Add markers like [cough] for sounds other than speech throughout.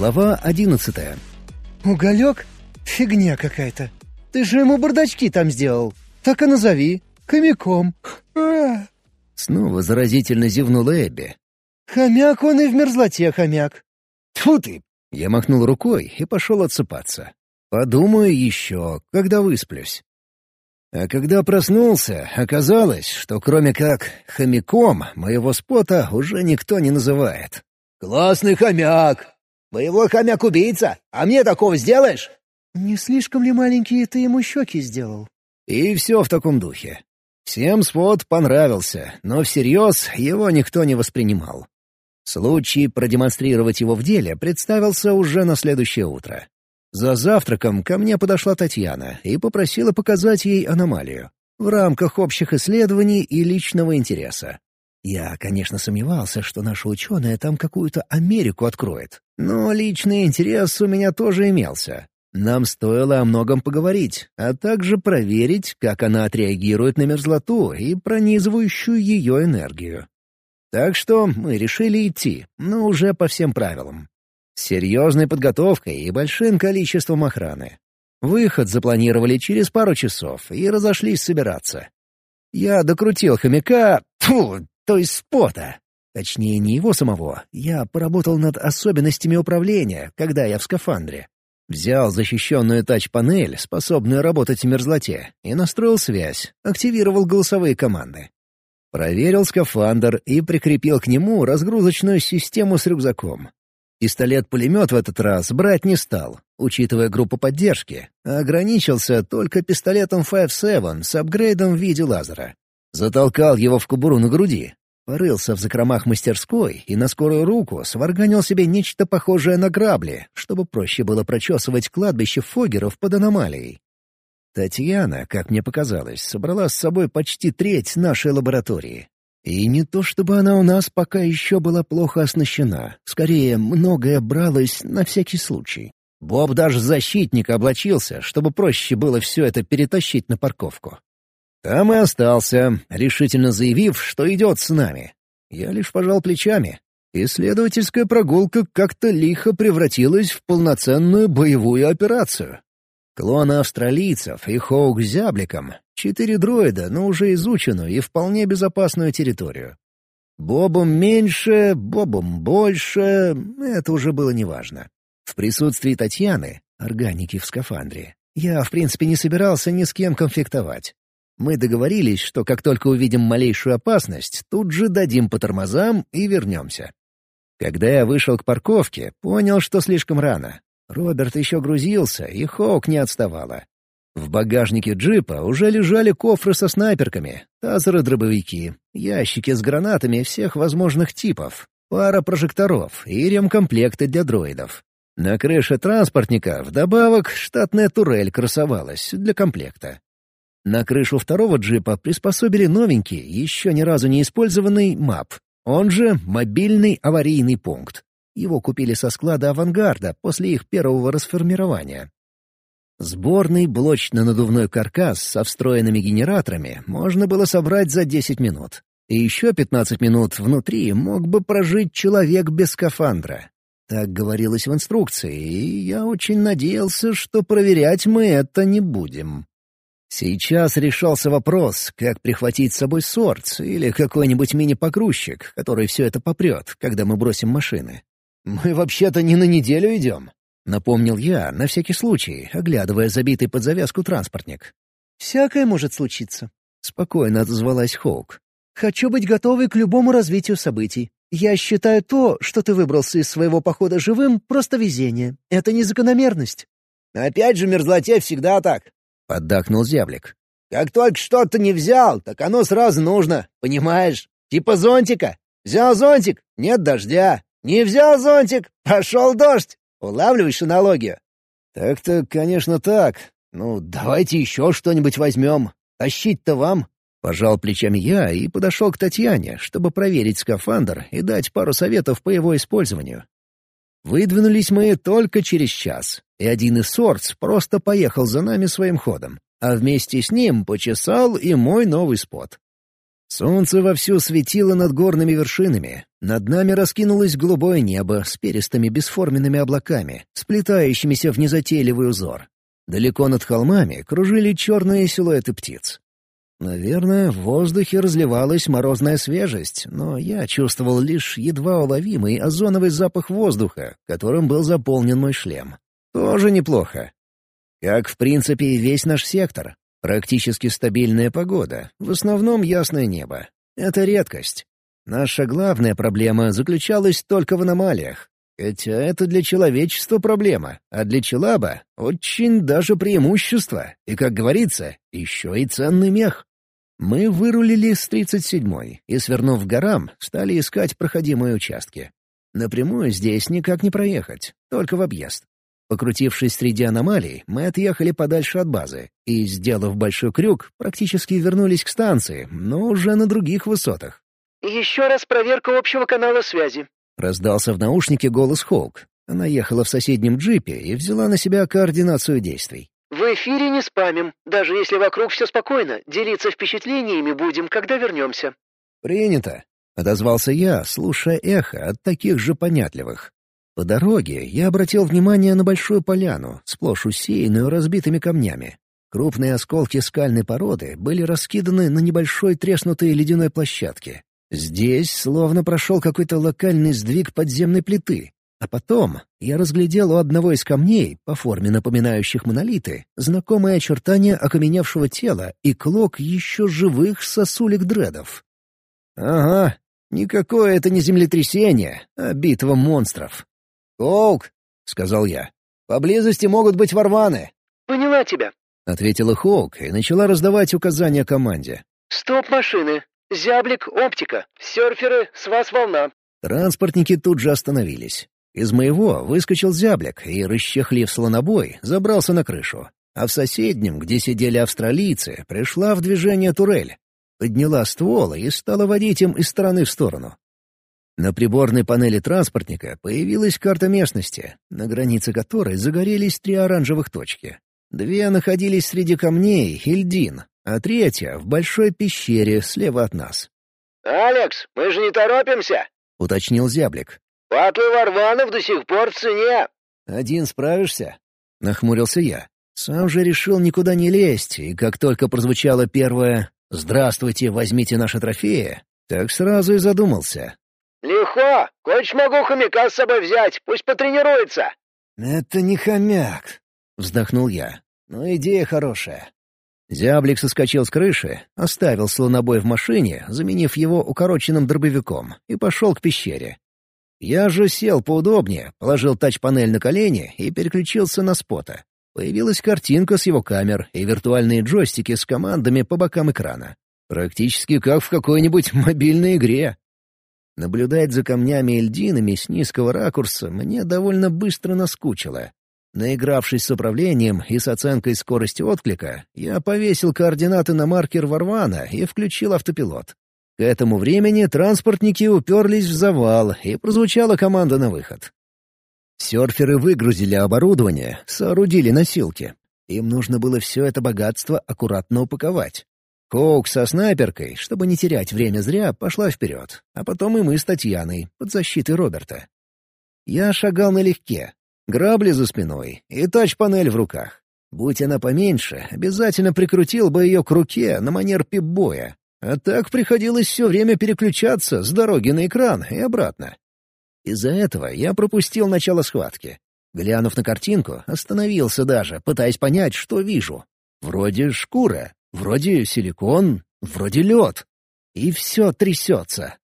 Глава одиннадцатая. «Уголек? Фигня какая-то. Ты же ему бардачки там сделал. Так и назови. Хомяком. А. Снова заразительно зевнула Эбби. Хомяк он и в мерзлоте хомяк. Тьфу ты! Я махнул рукой и пошел отсыпаться. Подумаю еще, когда высплюсь. А когда проснулся, оказалось, что кроме как хомяком моего спота уже никто не называет. «Классный хомяк! Боевой хомяк-убийца! А мне такого сделаешь?» «Не слишком ли маленькие ты ему щеки сделал?» И все в таком духе. Всем спот понравился, но всерьез его никто не воспринимал. Случай продемонстрировать его в деле представился уже на следующее утро. За завтраком ко мне подошла Татьяна и попросила показать ей аномалию в рамках общих исследований и личного интереса. Я, конечно, сомневался, что наша ученая там какую-то Америку откроет, но личный интерес у меня тоже имелся. Нам стоило о многом поговорить, а также проверить, как она отреагирует на мерзлоту и пронизывающую ее энергию. Так что мы решили идти, но уже по всем правилам. С серьезной подготовкой и большим количеством охраны. Выход запланировали через пару часов и разошлись собираться. Я докрутил хомяка, фу, то есть спота. Точнее, не его самого. Я поработал над особенностями управления, когда я в скафандре. Взял защищенную тач-панель, способную работать в мерзлоте, и настроил связь, активировал голосовые команды. Проверил скафандр и прикрепил к нему разгрузочную систему с рюкзаком. Пистолет-пулемет в этот раз брать не стал, учитывая группу поддержки, а ограничился только пистолетом 5.7 с апгрейдом в виде лазера. Затолкал его в кобуру на груди, Порылся в закромах мастерской и на скорую руку сварганил себе нечто похожее на грабли, чтобы проще было прочесывать кладбище фогеров под аномалией. Татьяна, как мне показалось, собрала с собой почти треть нашей лаборатории. И не то чтобы она у нас пока еще была плохо оснащена, скорее, многое бралось на всякий случай. Боб даже защитника облачился, чтобы проще было все это перетащить на парковку. Там и остался, решительно заявив, что идет с нами. Я лишь пожал плечами. Исследовательская прогулка как-то лихо превратилась в полноценную боевую операцию. Клоны австралийцев и Хоук зябликом — четыре дроида, но уже изученную и вполне безопасную территорию. Бобом меньше, Бобом больше — это уже было неважно. В присутствии Татьяны, органики в скафандре, я, в принципе, не собирался ни с кем конфликтовать. Мы договорились, что как только увидим малейшую опасность, тут же дадим по тормозам и вернемся. Когда я вышел к парковке, понял, что слишком рано. Роберт еще грузился, и Хоук не отставала. В багажнике джипа уже лежали кофры со снайперками, тазеры-дробовики, ящики с гранатами всех возможных типов, пара прожекторов и ремкомплекты для дроидов. На крыше транспортника вдобавок штатная турель красовалась для комплекта. На крышу второго джипа приспособили новенький, еще ни разу не использованный МАП, он же мобильный аварийный пункт. Его купили со склада «Авангарда» после их первого расформирования. Сборный блочно-надувной каркас со встроенными генераторами можно было собрать за 10 минут. И еще 15 минут внутри мог бы прожить человек без скафандра. Так говорилось в инструкции, и я очень надеялся, что проверять мы это не будем. Сейчас решался вопрос, как прихватить с собой сорт или какой-нибудь мини-погрузчик, который все это попрет, когда мы бросим машины. «Мы вообще-то не на неделю идем», — напомнил я, на всякий случай, оглядывая забитый под завязку транспортник. «Всякое может случиться», — спокойно отозвалась Хоук. «Хочу быть готовой к любому развитию событий. Я считаю то, что ты выбрался из своего похода живым, просто везение. Это не закономерность». «Опять же, мерзлоте всегда так», поддакнул зяблик. «Как только что-то не взял, так оно сразу нужно, понимаешь? Типа зонтика. Взял зонтик — нет дождя. Не взял зонтик — пошел дождь. Улавливаешь аналогию?» «Так-то, конечно, так. Ну, давайте еще что-нибудь возьмем. Тащить-то вам». Пожал плечами я и подошел к Татьяне, чтобы проверить скафандр и дать пару советов по его использованию. Выдвинулись мы только через час, и один из сортс просто поехал за нами своим ходом, а вместе с ним почесал и мой новый спот. Солнце вовсю светило над горными вершинами. Над нами раскинулось голубое небо с перистыми бесформенными облаками, сплетающимися в незатейливый узор. Далеко над холмами кружили черные силуэты птиц. Наверное, в воздухе разливалась морозная свежесть, но я чувствовал лишь едва уловимый озоновый запах воздуха, которым был заполнен мой шлем. Тоже неплохо. Как, в принципе, и весь наш сектор. Практически стабильная погода, в основном ясное небо. Это редкость. Наша главная проблема заключалась только в аномалиях. Хотя это для человечества проблема, а для Челаба — очень даже преимущество, и, как говорится, еще и ценный мех. Мы вырулили с 37-й и, свернув к горам, стали искать проходимые участки. Напрямую здесь никак не проехать, только в объезд. Покрутившись среди аномалий, мы отъехали подальше от базы и, сделав большой крюк, практически вернулись к станции, но уже на других высотах. «Еще раз проверка общего канала связи», — раздался в наушнике голос Хоук. Она ехала в соседнем джипе и взяла на себя координацию действий. «В эфире не спамим. Даже если вокруг все спокойно, делиться впечатлениями будем, когда вернемся». «Принято», — отозвался я, слушая эхо от таких же понятливых. По дороге я обратил внимание на большую поляну, сплошь усеянную разбитыми камнями. Крупные осколки скальной породы были раскиданы на небольшой треснутой ледяной площадке. Здесь словно прошел какой-то локальный сдвиг подземной плиты. А потом я разглядел у одного из камней, по форме напоминающих монолиты, знакомые очертания окаменевшего тела и клок еще живых сосулек дредов. Ага, никакое это не землетрясение, а битва монстров. «Хоук», — сказал я, — «поблизости могут быть варваны». «Поняла тебя», — ответила Хоук и начала раздавать указания команде. «Стоп машины! Зяблик, оптика! Серферы, с вас волна!» Транспортники тут же остановились. Из моего выскочил зяблик и, расчехлив слонобой, забрался на крышу. А в соседнем, где сидели австралийцы, пришла в движение турель. Подняла ствол и стала водить им из стороны в сторону. На приборной панели транспортника появилась карта местности, на границе которой загорелись три оранжевых точки. Две находились среди камней и льдин, а третья — в большой пещере слева от нас. «Алекс, мы же не торопимся!» — уточнил зяблик. «Патлы Варванов до сих пор в цене!» «Один справишься?» — нахмурился я. Сам же решил никуда не лезть, и как только прозвучало первое «Здравствуйте, возьмите наши трофеи», так сразу и задумался, «Легко! Хочешь, могу хомяка с собой взять, пусть потренируется!» «Это не хомяк!» — вздохнул я. «Но идея хорошая». Зяблик соскочил с крыши, оставил слонобой в машине, заменив его укороченным дробовиком, и пошел к пещере. Я же сел поудобнее, положил тач-панель на колени и переключился на спота. Появилась картинка с его камер и виртуальные джойстики с командами по бокам экрана. Практически как в какой-нибудь [laughs] мобильной игре. Наблюдать за камнями и льдинами с низкого ракурса мне довольно быстро наскучило. Наигравшись с управлением и с оценкой скорости отклика, я повесил координаты на маркер Варвана и включил автопилот. К этому времени транспортники уперлись в завал, и прозвучала команда на выход. Серферы выгрузили оборудование, соорудили носилки. Им нужно было все это богатство аккуратно упаковать. Коук со снайперкой, чтобы не терять время зря, пошла вперед, а потом и мы с Татьяной, под защитой Роберта. Я шагал налегке, грабли за спиной и тач-панель в руках. Будь она поменьше, обязательно прикрутил бы ее к руке на манер пип-боя. А так приходилось все время переключаться с дороги на экран и обратно. Из-за этого я пропустил начало схватки. Глянув на картинку, остановился даже, пытаясь понять, что вижу. Вроде шкура, Вроде силикон, вроде лед. И все трясется.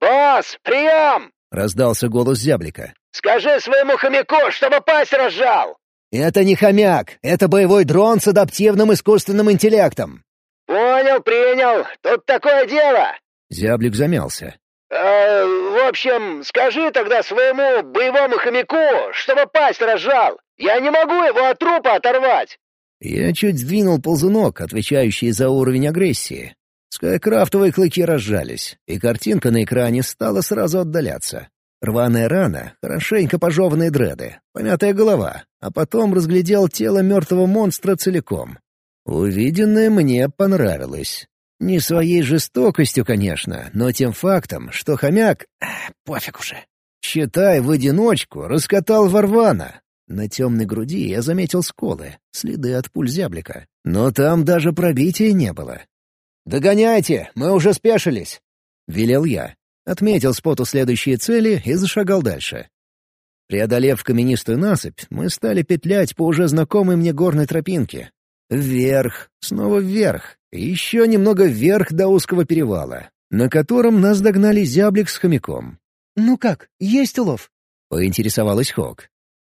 «Босс, прием!» — раздался голос зяблика. «Скажи своему хомяку, чтобы пасть разжал!» «Это не хомяк, это боевой дрон с адаптивным искусственным интеллектом». «Понял, принял. Тут такое дело!» Зяблик замялся. «Э, «В общем, скажи тогда своему боевому хомяку, чтобы пасть разжал. Я не могу его от трупа оторвать. Я чуть сдвинул ползунок, отвечающий за уровень агрессии. Скайкрафтовые клыки разжались, и картинка на экране стала сразу отдаляться. Рваная рана, хорошенько пожеванные дреды, помятая голова, а потом разглядел тело мертвого монстра целиком. Увиденное мне понравилось. Не своей жестокостью, конечно, но тем фактом, что хомяк... пофиг уже. Считай, в одиночку раскатал Варвана. На темной груди я заметил сколы, следы от пуль зяблика. Но там даже пробития не было. «Догоняйте, мы уже спешились!» — велел я. Отметил споту следующие цели и зашагал дальше. Преодолев каменистую насыпь, мы стали петлять по уже знакомой мне горной тропинке. Вверх, снова вверх, еще немного вверх до узкого перевала, на котором нас догнали зяблик с хомяком. «Ну как, есть улов?» — поинтересовалась Хок.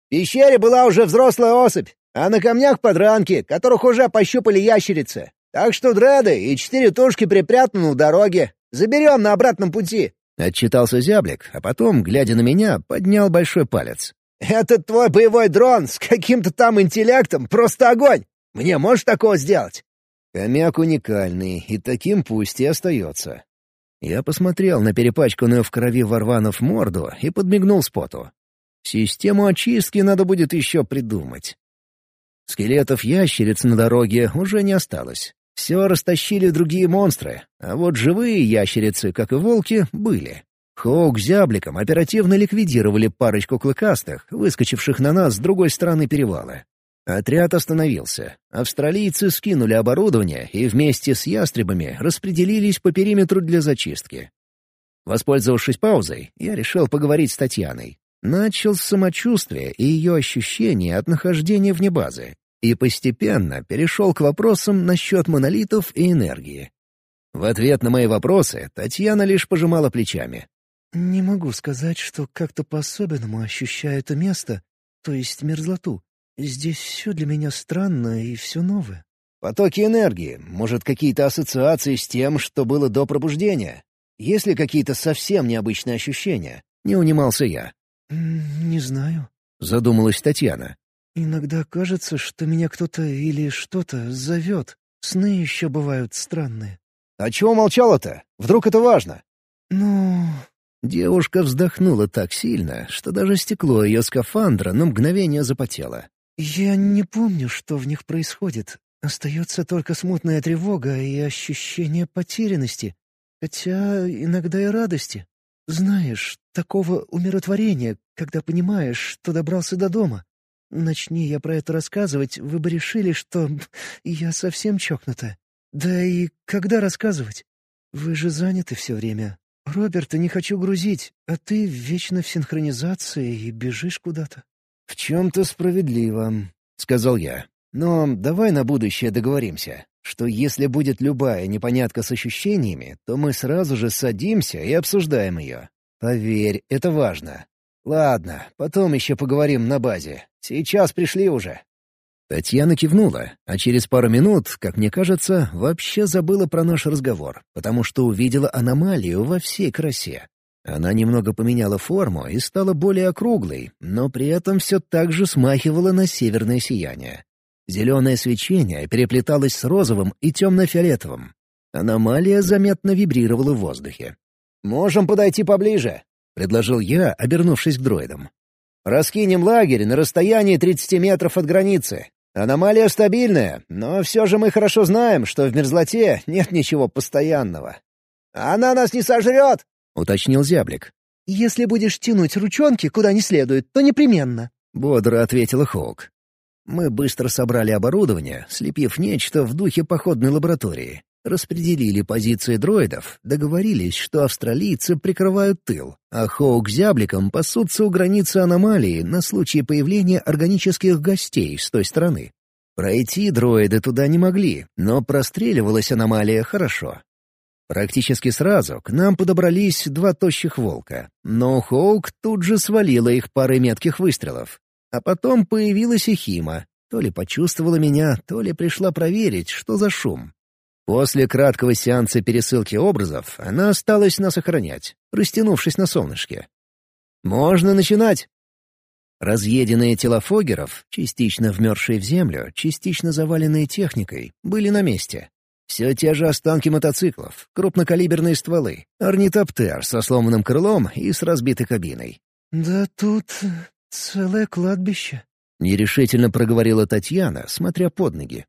«В пещере была уже взрослая особь, а на камнях подранки, которых уже пощупали ящерицы. Так что дреды и четыре тушки припрятаны у дороги. Заберем на обратном пути». Отчитался зяблик, а потом, глядя на меня, поднял большой палец. «Этот твой боевой дрон с каким-то там интеллектом — просто огонь! Мне можешь такого сделать?» Хомяк уникальный, и таким пусть и остается. Я посмотрел на перепачканную в крови Варванов морду и подмигнул споту. Систему очистки надо будет еще придумать. Скелетов ящериц на дороге уже не осталось. Все растащили другие монстры, а вот живые ящерицы, как и волки, были. Хоук зябликом оперативно ликвидировали парочку клыкастых, выскочивших на нас с другой стороны перевала. Отряд остановился. Австралийцы скинули оборудование и вместе с ястребами распределились по периметру для зачистки. Воспользовавшись паузой, я решил поговорить с Татьяной. Начал с самочувствия и ее ощущения от нахождения вне базы, и постепенно перешел к вопросам насчет монолитов и энергии. В ответ на мои вопросы Татьяна лишь пожимала плечами. «Не могу сказать, что как-то по-особенному ощущаю это место, то есть мерзлоту. Здесь все для меня странно и все новое. Потоки энергии, может, какие-то ассоциации с тем, что было до пробуждения? Есть ли какие-то совсем необычные ощущения? Не унимался я. «Не знаю», — задумалась Татьяна. «Иногда кажется, что меня кто-то или что-то зовет. Сны еще бывают странные». «А чего молчала-то? Вдруг это важно?» «Ну...» Девушка вздохнула так сильно, что даже стекло ее скафандра на мгновение запотело. «Я не помню, что в них происходит. Остается только смутная тревога и ощущение потерянности, хотя иногда и радости. Знаешь, такого умиротворения, когда понимаешь, что добрался до дома. Начни я про это рассказывать, вы бы решили, что [laughs] я совсем чокнута. Да и когда рассказывать? Вы же заняты все время. Роберта не хочу грузить, а ты вечно в синхронизации и бежишь куда-то. «В чем-то справедливо», — сказал я. «Но давай на будущее договоримся, что если будет любая непонятка с ощущениями, то мы сразу же садимся и обсуждаем ее. Поверь, это важно. Ладно, потом еще поговорим на базе. Сейчас пришли уже». Татьяна кивнула, а через пару минут, как мне кажется, вообще забыла про наш разговор, потому что увидела аномалию во всей красе. Она немного поменяла форму и стала более округлой, но при этом все так же смахивала на северное сияние. Зеленое свечение переплеталось с розовым и темно-фиолетовым. Аномалия заметно вибрировала в воздухе. «Можем подойти поближе», — предложил я, обернувшись к дроидам. «Раскинем лагерь на расстоянии 30 метров от границы. Аномалия стабильная, но все же мы хорошо знаем, что в мерзлоте нет ничего постоянного». «Она нас не сожрет!» — уточнил зяблик. «Если будешь тянуть ручонки куда не следует, то непременно», — бодро ответила Хоук. Мы быстро собрали оборудование, слепив нечто в духе походной лаборатории. Распределили позиции дроидов, договорились, что австралийцы прикрывают тыл, а Хоук с зябликом пасутся у границы аномалии на случай появления органических гостей с той стороны. Пройти дроиды туда не могли, но простреливалась аномалия хорошо. Практически сразу к нам подобрались два тощих волка, но Хоук тут же свалила их парой метких выстрелов. А потом появилась и Хима. То ли почувствовала меня, то ли пришла проверить, что за шум. После краткого сеанса пересылки образов она осталась нас охранять, растянувшись на солнышке. «Можно начинать!» Разъеденные тела фогеров, частично вмерзшие в землю, частично заваленные техникой, были на месте. Все те же останки мотоциклов, крупнокалиберные стволы, орнитоптер со сломанным крылом и с разбитой кабиной. «Да тут целое кладбище», — нерешительно проговорила Татьяна, смотря под ноги.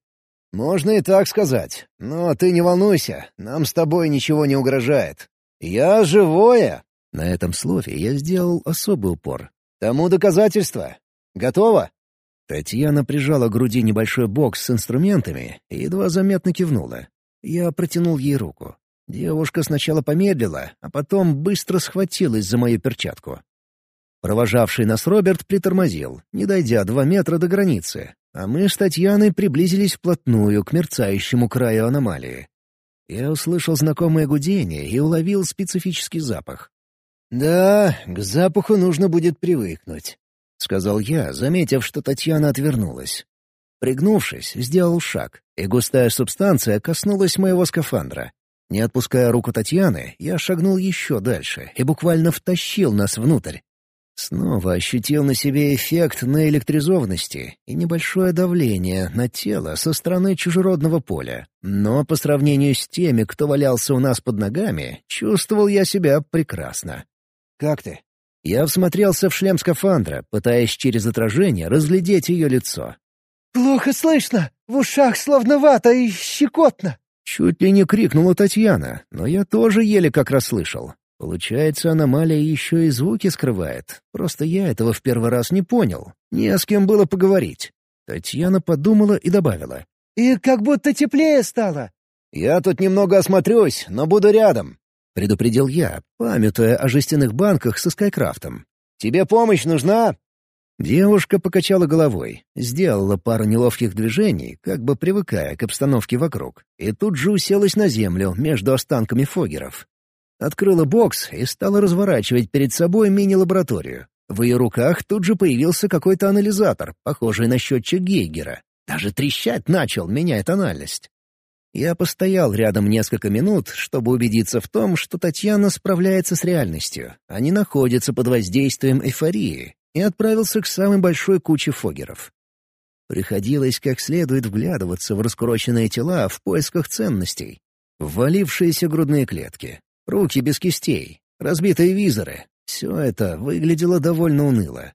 «Можно и так сказать. Но ты не волнуйся, нам с тобой ничего не угрожает. Я живое!» На этом слове я сделал особый упор. «Тому доказательство. Готово?» Татьяна прижала к груди небольшой бокс с инструментами и едва заметно кивнула. Я протянул ей руку. Девушка сначала помедлила, а потом быстро схватилась за мою перчатку. Провожавший нас Роберт притормозил, не дойдя два метра до границы, а мы с Татьяной приблизились вплотную к мерцающему краю аномалии. Я услышал знакомое гудение и уловил специфический запах. «Да, к запаху нужно будет привыкнуть», — сказал я, заметив, что Татьяна отвернулась. Пригнувшись, сделал шаг, и густая субстанция коснулась моего скафандра. Не отпуская руку Татьяны, я шагнул еще дальше и буквально втащил нас внутрь. Снова ощутил на себе эффект наэлектризованности и небольшое давление на тело со стороны чужеродного поля. Но по сравнению с теми, кто валялся у нас под ногами, чувствовал я себя прекрасно. «Как ты?» Я всмотрелся в шлем скафандра, пытаясь через отражение разглядеть ее лицо. «Плохо слышно! В ушах словно вата и щекотно!» Чуть ли не крикнула Татьяна, но я тоже еле как расслышал. Получается, аномалия еще и звуки скрывает. Просто я этого в первый раз не понял. Не с кем было поговорить. Татьяна подумала и добавила. «И как будто теплее стало». «Я тут немного осмотрюсь, но буду рядом», — предупредил я, памятуя о жестяных банках со Скайкрафтом. «Тебе помощь нужна?» Девушка покачала головой, сделала пару неловких движений, как бы привыкая к обстановке вокруг, и тут же уселась на землю между останками фогеров. Открыла бокс и стала разворачивать перед собой мини-лабораторию. В ее руках тут же появился какой-то анализатор, похожий на счетчик Гейгера. Даже трещать начал, меняя тональность. Я постоял рядом несколько минут, чтобы убедиться в том, что Татьяна справляется с реальностью, а не находится под воздействием эйфории, и отправился к самой большой куче фогеров. Приходилось как следует вглядываться в раскуроченные тела в поисках ценностей. Ввалившиеся грудные клетки, руки без кистей, разбитые визоры — все это выглядело довольно уныло.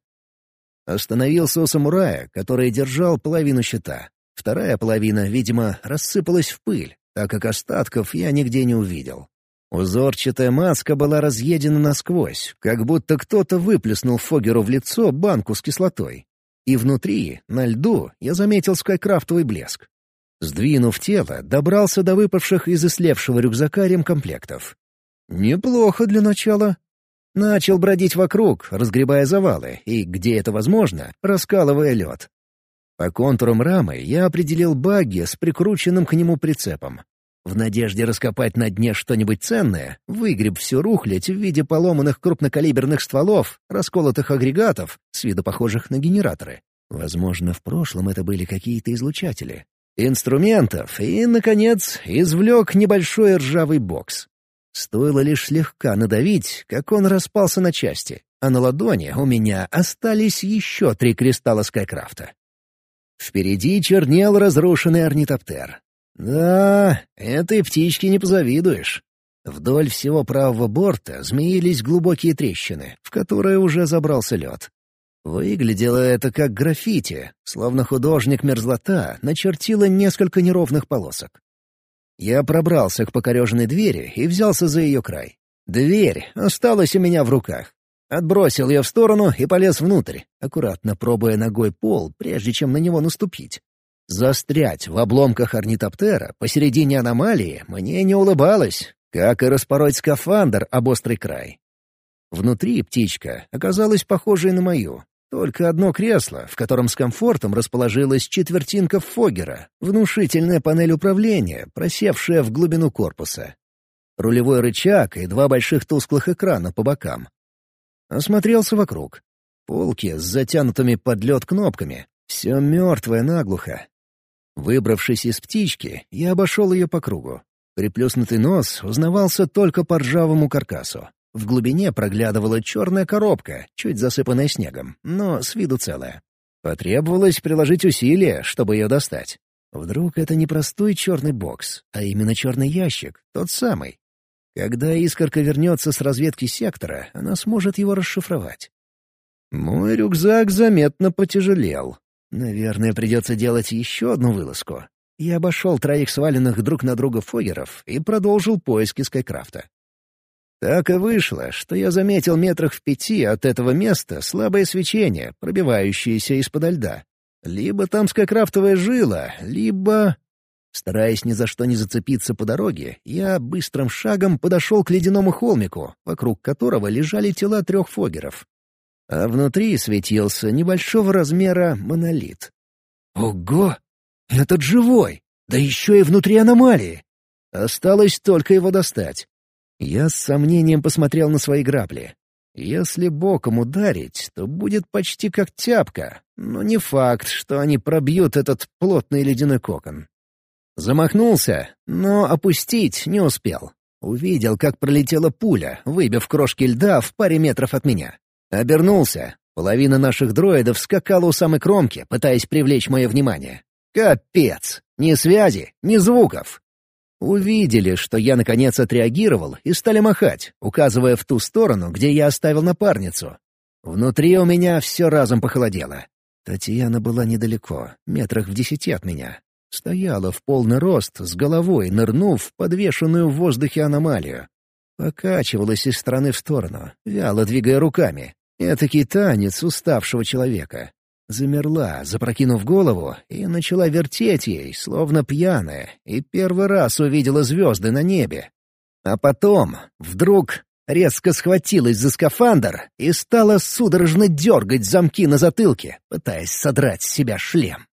Остановился у самурая, который держал половину щита. Вторая половина, видимо, рассыпалась в пыль, так как остатков я нигде не увидел. Узорчатая маска была разъедена насквозь, как будто кто-то выплеснул Фогеру в лицо банку с кислотой. И внутри, на льду, я заметил скайкрафтовый блеск. Сдвинув тело, добрался до выпавших из ислевшего рюкзака ремкомплектов. Неплохо для начала. Начал бродить вокруг, разгребая завалы, и, где это возможно, раскалывая лед. По контурам рамы я определил багги с прикрученным к нему прицепом. В надежде раскопать на дне что-нибудь ценное, выгреб всю рухлядь в виде поломанных крупнокалиберных стволов, расколотых агрегатов, с виду похожих на генераторы. Возможно, в прошлом это были какие-то излучатели. Инструментов и, наконец, извлек небольшой ржавый бокс. Стоило лишь слегка надавить, как он распался на части, а на ладони у меня остались еще три кристалла Скайкрафта. Впереди чернел разрушенный орнитоптер. Да, этой птичке не позавидуешь. Вдоль всего правого борта змеились глубокие трещины, в которые уже забрался лед. Выглядело это как граффити, словно художник мерзлота начертила несколько неровных полосок. Я пробрался к покореженной двери и взялся за ее край. Дверь осталась у меня в руках. Отбросил ее в сторону и полез внутрь, аккуратно пробуя ногой пол, прежде чем на него наступить. Застрять в обломках орнитоптера посередине аномалии мне не улыбалось, как и распороть скафандр об острый край. Внутри птичка оказалась похожей на мою. Только одно кресло, в котором с комфортом расположилась четвертинка Фогера, внушительная панель управления, просевшая в глубину корпуса. Рулевой рычаг и два больших тусклых экрана по бокам. Осмотрелся вокруг. Полки с затянутыми под лед кнопками. Все мертвое наглухо, Выбравшись из птички, я обошел ее по кругу. Приплюснутый нос узнавался только по ржавому каркасу. В глубине проглядывала черная коробка, чуть засыпанная снегом, но с виду целая. Потребовалось приложить усилия, чтобы ее достать. Вдруг это не простой черный бокс, а именно черный ящик, тот самый. Когда искорка вернется с разведки сектора, она сможет его расшифровать. Мой рюкзак заметно потяжелел, Наверное, придется делать еще одну вылазку. Я обошел троих сваленных друг на друга фогеров и продолжил поиски Скайкрафта. Так и вышло, что я заметил метрах в пяти от этого места слабое свечение, пробивающееся из-под льда. Либо там скайкрафтовая жила, либо... Стараясь ни за что не зацепиться по дороге, я быстрым шагом подошел к ледяному холмику, вокруг которого лежали тела трех фогеров. А внутри светился небольшого размера монолит. «Ого! Этот живой! Да еще и внутри аномалии!» Осталось только его достать. Я с сомнением посмотрел на свои грабли. Если боком ударить, то будет почти как тяпка, но не факт, что они пробьют этот плотный ледяной кокон. Замахнулся, но опустить не успел. Увидел, как пролетела пуля, выбив крошки льда в паре метров от меня. Обернулся. Половина наших дроидов скакала у самой кромки, пытаясь привлечь мое внимание. Капец! Ни связи, ни звуков. Увидели, что я наконец отреагировал, и стали махать, указывая в ту сторону, где я оставил напарницу. Внутри у меня все разом похолодело. Татьяна была недалеко, метрах в десяти от меня. Стояла в полный рост, с головой нырнув в подвешенную в воздухе аномалию. Покачивалась из стороны в сторону, вяло двигая руками. Этакий танец уставшего человека. Замерла, запрокинув голову, и начала вертеть ей, словно пьяная, и первый раз увидела звезды на небе. А потом, вдруг, резко схватилась за скафандр и стала судорожно дергать замки на затылке, пытаясь содрать с себя шлем.